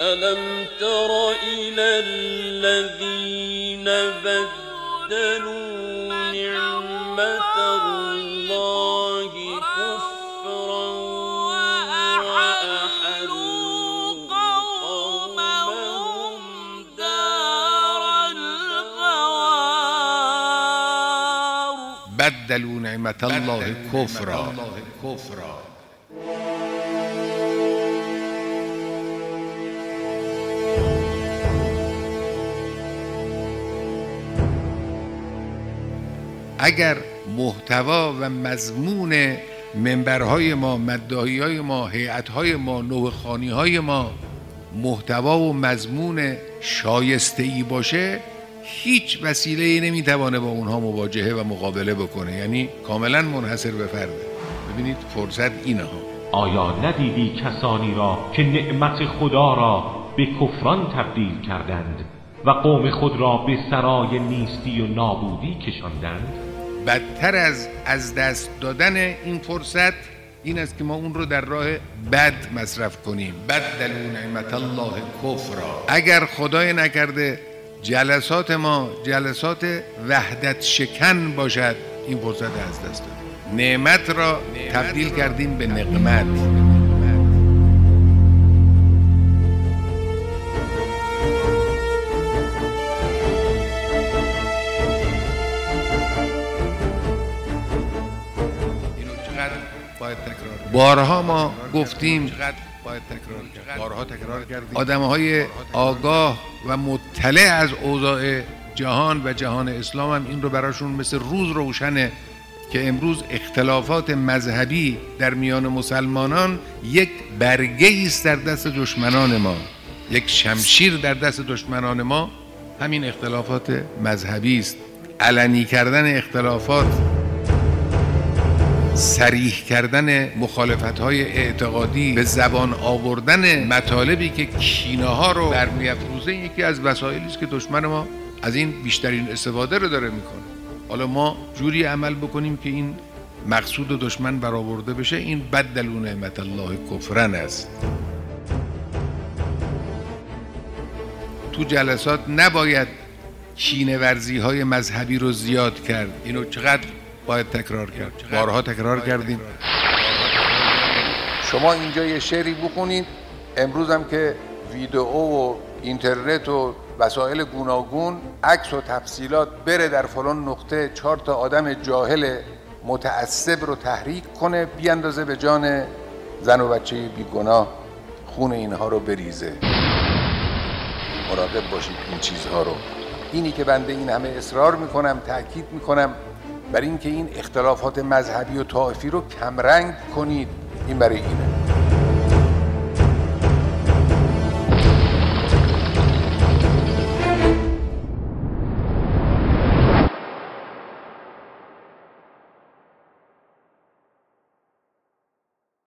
ألم تر إلى الذين بدلوا نعمة الله كفرا وأحلوا قومهم دار البوار بدلوا نعمت الله کفرا اگر محتوا و مضمون منبرهای ما مدعی های ما هیئت‌های ما نوخانی های ما محتوا و مضمون شایسته ای باشه هیچ وسیله ای نمی‌توانه با اونها مواجهه و مقابله بکنه. یعنی کاملا منحصر به فرده. ببینید فرصت اینه ها آیا ندیدی کسانی را که نعمت خدا را به کفران تبدیل کردند؟ و قوم خود را به سرای نیستی و نابودی کشاندند. بدتر از از دست دادن این فرصت این است که ما اون رو در راه بد مصرف کنیم. بدلو نعمت الله کفرا. اگر خدای نکرده جلسات ما جلسات وحدت شکن باشد این فرصت از دست دادیم نعمت را تبدیل کردیم به نقمت. بارها ما گفتیم باید تکرار کرد. بارها تکرار کردیم. آدم های آگاه و مطلع از اوضاع جهان و جهان اسلام هم این رو براشون مثل روز روشنه که امروز اختلافات مذهبی در میان مسلمانان یک برگه است در دست دشمنان ما. یک شمشیر در دست دشمنان ما. همین اختلافات مذهبی است. علنی کردن اختلافات سریح کردن مخالفت های اعتقادی به زبان آوردن مطالبی که کینه ها رو برمیافروزه یکی از وسایلی است که دشمن ما از این بیشترین استفاده رو داره می‌کنه. حالا ما جوری عمل بکنیم که این مقصود دشمن برآورده بشه این بدلو نعمت الله کفرن است. تو جلسات نباید کینه ورزی های مذهبی رو زیاد کرد. اینو چقدر باید تکرار کرد. بارها تکرار کردیم. شما اینجا یه شعری بخونید. امروز هم که ویدئو و اینترنت و وسایل گوناگون عکس و تفصیلات بره در فلان نقطه چهار تا آدم جاهل متعصب رو تحریک کنه بیاندازه به جان زن و بچه بیگناه. خون اینها رو بریزه. مراقب باشید این چیزها رو. اینی که بنده این همه اصرار می‌کنم تاکید می‌کنم. بر اینکه این اختلافات مذهبی و طائفی رو کمرنگ کنید. این برای اینه.